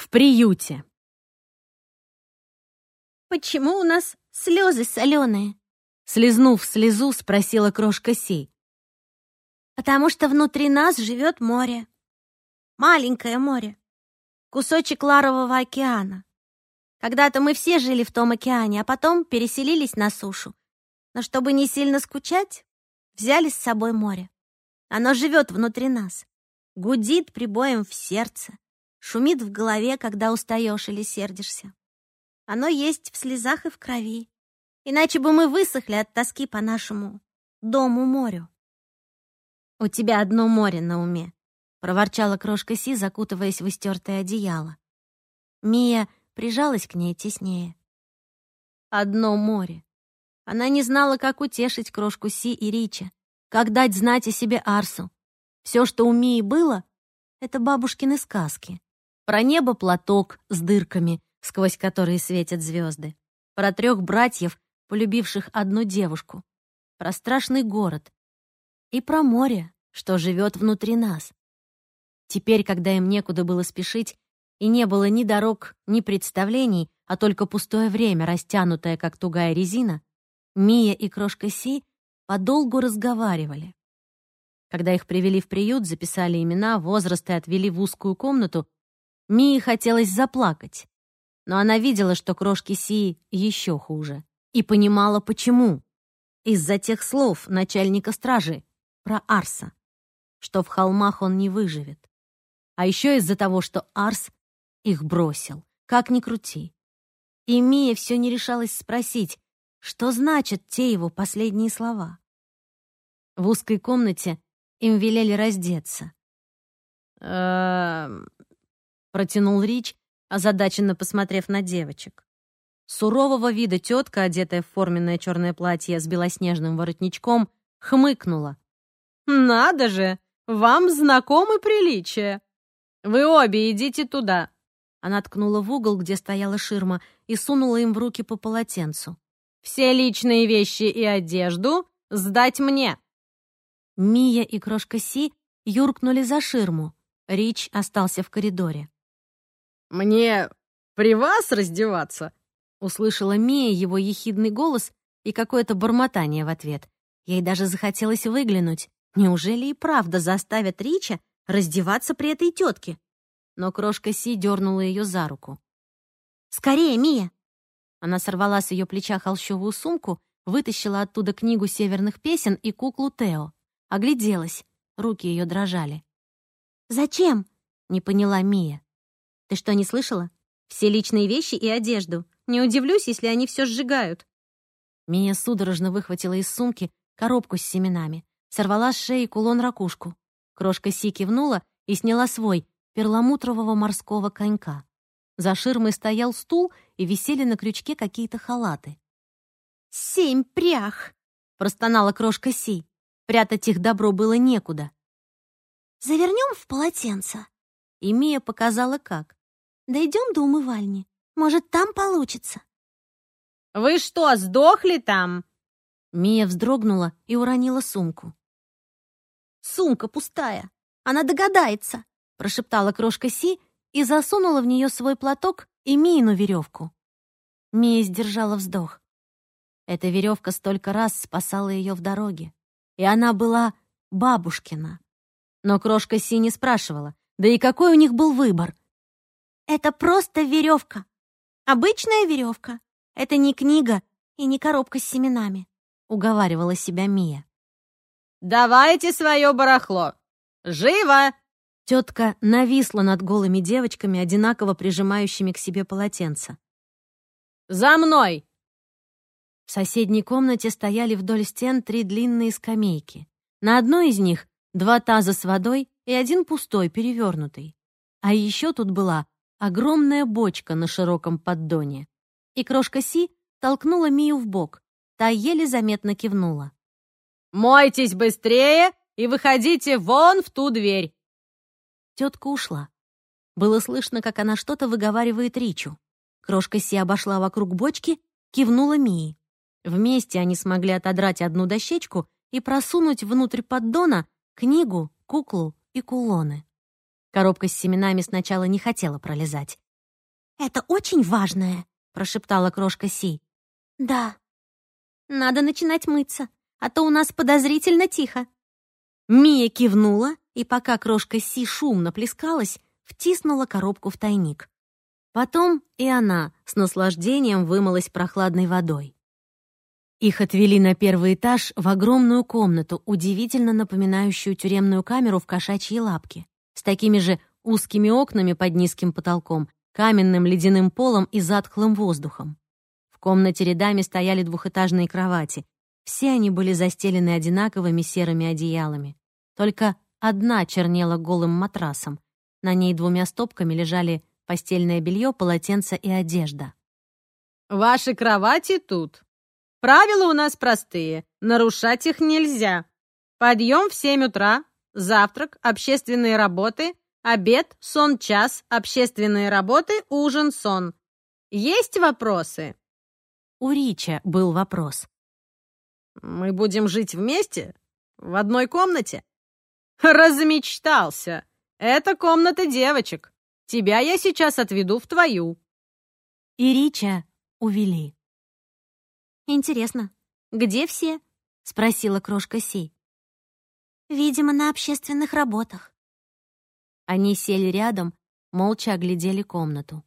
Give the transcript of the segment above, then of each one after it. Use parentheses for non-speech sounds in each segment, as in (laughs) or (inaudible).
В приюте. «Почему у нас слезы соленые?» Слизнув слезу, спросила крошка Си. «Потому что внутри нас живет море. Маленькое море. Кусочек ларового океана. Когда-то мы все жили в том океане, а потом переселились на сушу. Но чтобы не сильно скучать, взяли с собой море. Оно живет внутри нас, гудит прибоем в сердце, шумит в голове, когда устаешь или сердишься. Оно есть в слезах и в крови. Иначе бы мы высохли от тоски по нашему дому-морю. «У тебя одно море на уме», — проворчала крошка Си, закутываясь в истертое одеяло. Мия прижалась к ней теснее. Одно море. Она не знала, как утешить крошку Си и Рича, как дать знать о себе Арсу. Все, что у Мии было, — это бабушкины сказки. Про небо платок с дырками, сквозь которые светят звезды. Про трех братьев, полюбивших одну девушку. Про страшный город. И про море, что живет внутри нас. Теперь, когда им некуда было спешить, и не было ни дорог, ни представлений, а только пустое время, растянутое, как тугая резина, Мия и крошка Си подолгу разговаривали. Когда их привели в приют, записали имена, возраст и отвели в узкую комнату, Мии хотелось заплакать. Но она видела, что крошки Си еще хуже. И понимала, почему. Из-за тех слов начальника стражи про Арса, что в холмах он не выживет. А еще из-за того, что Арс их бросил, как ни крути. И Мия все не решалась спросить, что значат те его последние слова. В узкой комнате им велели раздеться. «Эм...» — протянул Рич, озадаченно посмотрев на девочек. Сурового вида тетка, одетая в форменное черное платье с белоснежным воротничком, хмыкнула. «Надо же! Вам знакомы приличия! Вы обе идите туда!» Она ткнула в угол, где стояла ширма, и сунула им в руки по полотенцу. «Все личные вещи и одежду сдать мне!» Мия и крошка Си юркнули за ширму. Рич остался в коридоре. «Мне при вас раздеваться?» Услышала Мия его ехидный голос и какое-то бормотание в ответ. Ей даже захотелось выглянуть. Неужели и правда заставят Рича раздеваться при этой тетке? Но крошка Си дернула ее за руку. «Скорее, Мия!» Она сорвала с ее плеча холщовую сумку, вытащила оттуда книгу северных песен и куклу Тео. Огляделась. Руки ее дрожали. «Зачем?» — не поняла Мия. «Ты что, не слышала? Все личные вещи и одежду. Не удивлюсь, если они все сжигают». Мия судорожно выхватила из сумки коробку с семенами, сорвала с шеи кулон-ракушку. Крошка Си кивнула и сняла свой, перламутрового морского конька. За ширмой стоял стул, и висели на крючке какие-то халаты. «Семь прях!» — простонала крошка Си. Прятать их добро было некуда. «Завернем в полотенце?» И Мия показала, как. «Дойдем до умывальни. Может, там получится». «Вы что, сдохли там?» Мия вздрогнула и уронила сумку. «Сумка пустая. Она догадается», — прошептала крошка Си и засунула в нее свой платок и Миину веревку. Мия сдержала вздох. Эта веревка столько раз спасала ее в дороге и она была бабушкина. Но крошка Си не спрашивала, да и какой у них был выбор? «Это просто веревка. Обычная веревка. Это не книга и не коробка с семенами», — уговаривала себя Мия. «Давайте свое барахло! Живо!» Тетка нависла над голыми девочками, одинаково прижимающими к себе полотенца. «За мной!» В соседней комнате стояли вдоль стен три длинные скамейки. На одной из них два таза с водой и один пустой, перевернутый. А еще тут была огромная бочка на широком поддоне. И крошка Си толкнула Мию в бок. Та еле заметно кивнула. «Мойтесь быстрее и выходите вон в ту дверь!» Тетка ушла. Было слышно, как она что-то выговаривает Ричу. Крошка Си обошла вокруг бочки, кивнула Мии. Вместе они смогли отодрать одну дощечку и просунуть внутрь поддона книгу, куклу и кулоны. Коробка с семенами сначала не хотела пролезать. «Это очень важное», — прошептала крошка Си. «Да. Надо начинать мыться, а то у нас подозрительно тихо». Мия кивнула, и пока крошка Си шумно плескалась, втиснула коробку в тайник. Потом и она с наслаждением вымылась прохладной водой. Их отвели на первый этаж в огромную комнату, удивительно напоминающую тюремную камеру в кошачьей лапке, с такими же узкими окнами под низким потолком, каменным ледяным полом и затхлым воздухом. В комнате рядами стояли двухэтажные кровати. Все они были застелены одинаковыми серыми одеялами. Только одна чернела голым матрасом. На ней двумя стопками лежали постельное белье, полотенце и одежда. «Ваши кровати тут. Правила у нас простые, нарушать их нельзя. Подъем в семь утра, завтрак, общественные работы, обед, сон час, общественные работы, ужин, сон. Есть вопросы?» У Рича был вопрос. «Мы будем жить вместе? В одной комнате?» «Размечтался! Это комната девочек. Тебя я сейчас отведу в твою». И Рича увели. «Интересно, где все?» — спросила крошка Си. «Видимо, на общественных работах». Они сели рядом, молча оглядели комнату.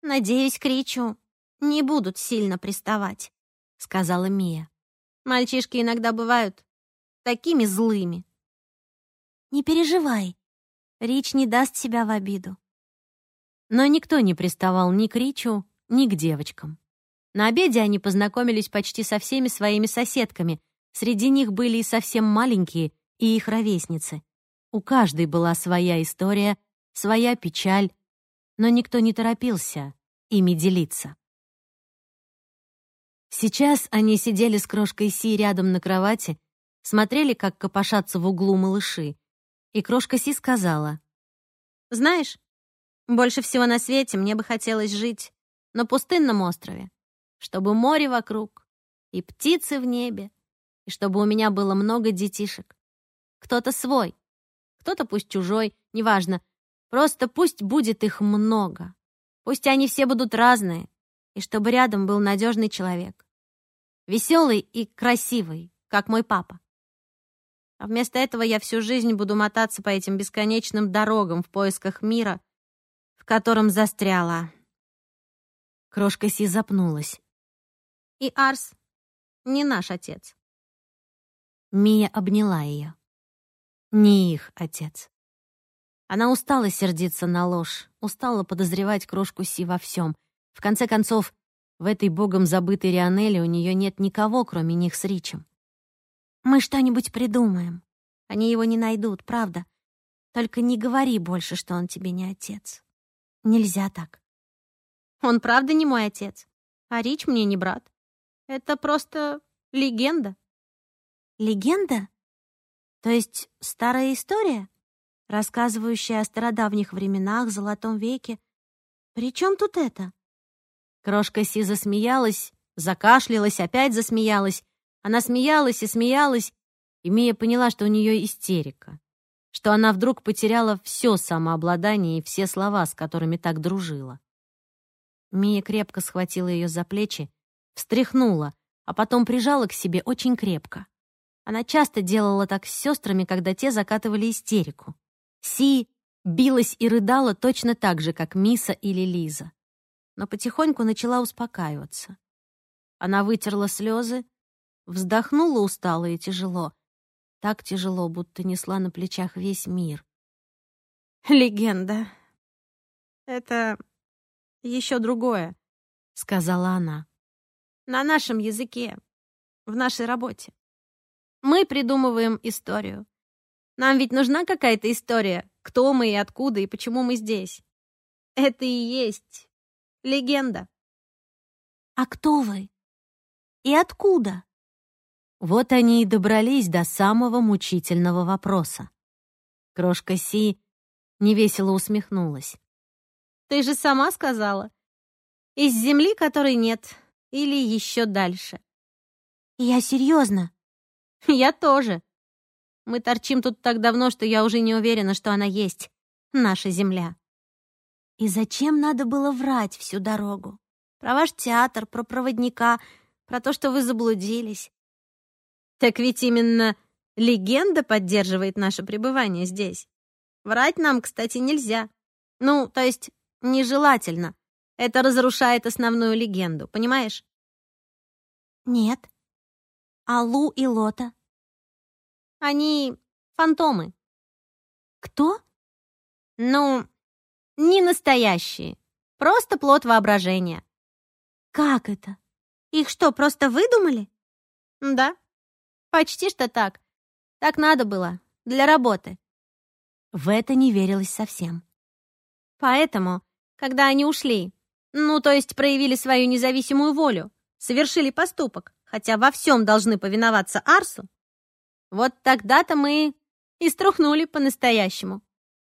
«Надеюсь, к Ричу не будут сильно приставать», — сказала Мия. «Мальчишки иногда бывают такими злыми». «Не переживай, Рич не даст себя в обиду». Но никто не приставал ни к Ричу, ни к девочкам. На обеде они познакомились почти со всеми своими соседками. Среди них были и совсем маленькие, и их ровесницы. У каждой была своя история, своя печаль, но никто не торопился ими делиться. Сейчас они сидели с крошкой Си рядом на кровати, смотрели, как копошатся в углу малыши, и крошка Си сказала. «Знаешь, больше всего на свете мне бы хотелось жить на пустынном острове, чтобы море вокруг и птицы в небе, и чтобы у меня было много детишек. Кто-то свой, кто-то пусть чужой, неважно. Просто пусть будет их много. Пусть они все будут разные, и чтобы рядом был надежный человек. Веселый и красивый, как мой папа. А вместо этого я всю жизнь буду мотаться по этим бесконечным дорогам в поисках мира, в котором застряла. Крошка Си запнулась. И Арс не наш отец. Мия обняла ее. Не их отец. Она устала сердиться на ложь, устала подозревать крошку Си во всем. В конце концов, в этой богом забытой Рионеле у нее нет никого, кроме них с Ричем. Мы что-нибудь придумаем. Они его не найдут, правда. Только не говори больше, что он тебе не отец. Нельзя так. Он правда не мой отец, а Рич мне не брат. Это просто легенда. Легенда? То есть старая история, рассказывающая о стародавних временах, золотом веке. При чем тут это? Крошка Си засмеялась, закашлялась, опять засмеялась, она смеялась и смеялась, и Мия поняла, что у нее истерика, что она вдруг потеряла все самообладание и все слова, с которыми так дружила. Мия крепко схватила ее за плечи, встряхнула, а потом прижала к себе очень крепко. Она часто делала так с сестрами, когда те закатывали истерику. Си билась и рыдала точно так же, как Миса или Лиза. Но потихоньку начала успокаиваться. Она вытерла слезы, Вздохнула устало и тяжело. Так тяжело, будто несла на плечах весь мир. «Легенда. Это еще другое», — сказала она. «На нашем языке, в нашей работе. Мы придумываем историю. Нам ведь нужна какая-то история, кто мы и откуда, и почему мы здесь. Это и есть легенда». «А кто вы? И откуда?» Вот они и добрались до самого мучительного вопроса. Крошка Си невесело усмехнулась. «Ты же сама сказала. Из земли, которой нет, или еще дальше». «Я серьезно. (laughs) «Я тоже. Мы торчим тут так давно, что я уже не уверена, что она есть, наша земля». И зачем надо было врать всю дорогу? Про ваш театр, про проводника, про то, что вы заблудились. Так ведь именно легенда поддерживает наше пребывание здесь. Врать нам, кстати, нельзя. Ну, то есть, нежелательно. Это разрушает основную легенду, понимаешь? Нет. А Лу и Лота? Они фантомы. Кто? Ну, не настоящие. Просто плод воображения. Как это? Их что, просто выдумали? Да, почти что так. Так надо было, для работы. В это не верилось совсем. Поэтому, когда они ушли, ну, то есть проявили свою независимую волю, совершили поступок, хотя во всем должны повиноваться Арсу, вот тогда-то мы и струхнули по-настоящему.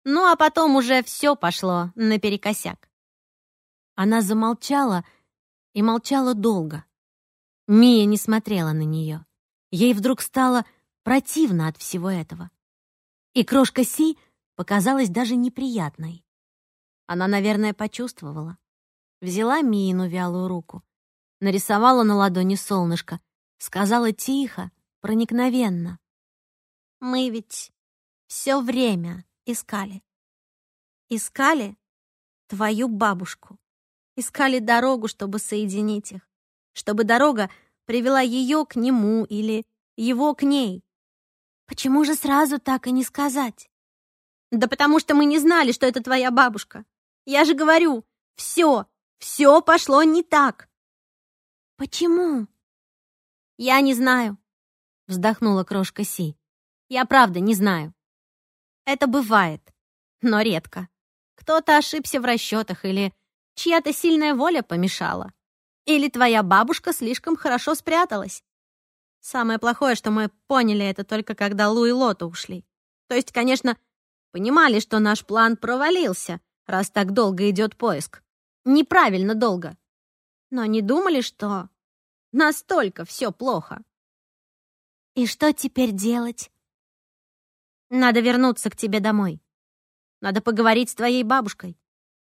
Ну, а потом уже все пошло наперекосяк. Она замолчала и молчала долго. Мия не смотрела на нее. Ей вдруг стало противно от всего этого. И крошка Си показалась даже неприятной. Она, наверное, почувствовала. Взяла Миину вялую руку, нарисовала на ладони солнышко, сказала тихо, проникновенно. «Мы ведь все время искали. Искали твою бабушку. Искали дорогу, чтобы соединить их. Чтобы дорога привела ее к нему или его к ней. Почему же сразу так и не сказать? Да потому что мы не знали, что это твоя бабушка. Я же говорю, все, все пошло не так. Почему? Я не знаю, вздохнула крошка Си. Я правда не знаю. Это бывает, но редко. Кто-то ошибся в расчетах или чья-то сильная воля помешала. Или твоя бабушка слишком хорошо спряталась. Самое плохое, что мы поняли это только когда Лу и Лота ушли. То есть, конечно, понимали, что наш план провалился, раз так долго идет поиск. Неправильно долго. Но не думали, что настолько все плохо. И что теперь делать? Надо вернуться к тебе домой. Надо поговорить с твоей бабушкой.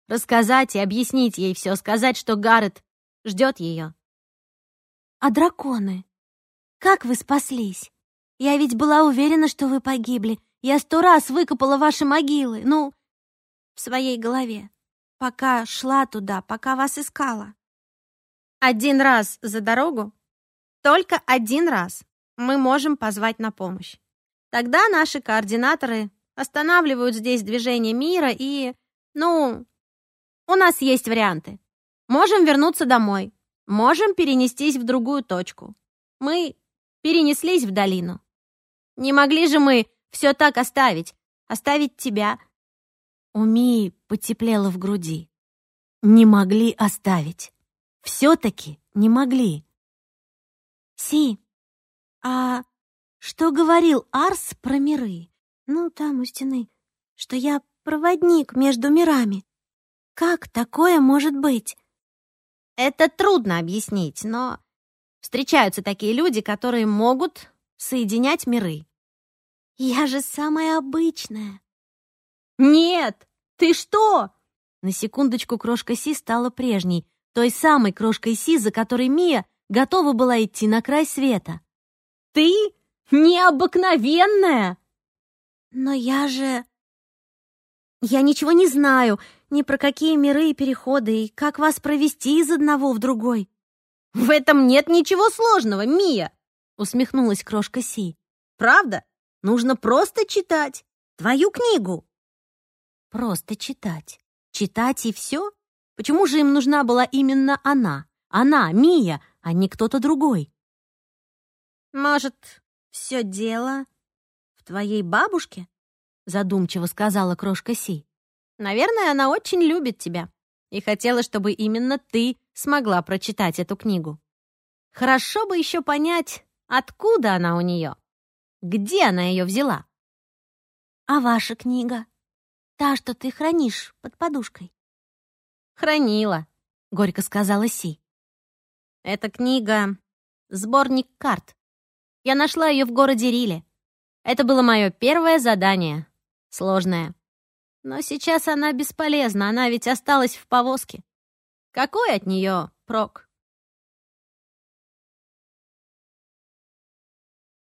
Рассказать и объяснить ей все, сказать, что Гаррет ждет ее. А драконы? Как вы спаслись? Я ведь была уверена, что вы погибли. Я сто раз выкопала ваши могилы, ну, в своей голове, пока шла туда, пока вас искала. Один раз за дорогу, только один раз мы можем позвать на помощь. Тогда наши координаторы останавливают здесь движение мира и... Ну, у нас есть варианты. Можем вернуться домой. Можем перенестись в другую точку. Мы перенеслись в долину. Не могли же мы все так оставить? Оставить тебя? У Мии потеплело в груди. Не могли оставить. Все-таки не могли. Си, а что говорил Арс про миры? Ну, там у стены. Что я проводник между мирами. Как такое может быть? Это трудно объяснить, но встречаются такие люди, которые могут соединять миры. Я же самая обычная. Нет, ты что? На секундочку крошка Си стала прежней, той самой крошкой Си, за которой Мия готова была идти на край света. Ты необыкновенная!» «Но я же...» «Я ничего не знаю, ни про какие миры и переходы, и как вас провести из одного в другой». «В этом нет ничего сложного, Мия!» — усмехнулась крошка Си. «Правда? Нужно просто читать. Твою книгу». «Просто читать. Читать и все? Почему же им нужна была именно она? Она, Мия, а не кто-то другой?» «Может, «Все дело в твоей бабушке?» — задумчиво сказала крошка Си. «Наверное, она очень любит тебя и хотела, чтобы именно ты смогла прочитать эту книгу. Хорошо бы еще понять, откуда она у нее, где она ее взяла». «А ваша книга? Та, что ты хранишь под подушкой?» «Хранила», — горько сказала Си. «Эта книга — сборник карт. Я нашла ее в городе Риле. Это было мое первое задание. Сложное. Но сейчас она бесполезна, она ведь осталась в повозке. Какой от нее прок?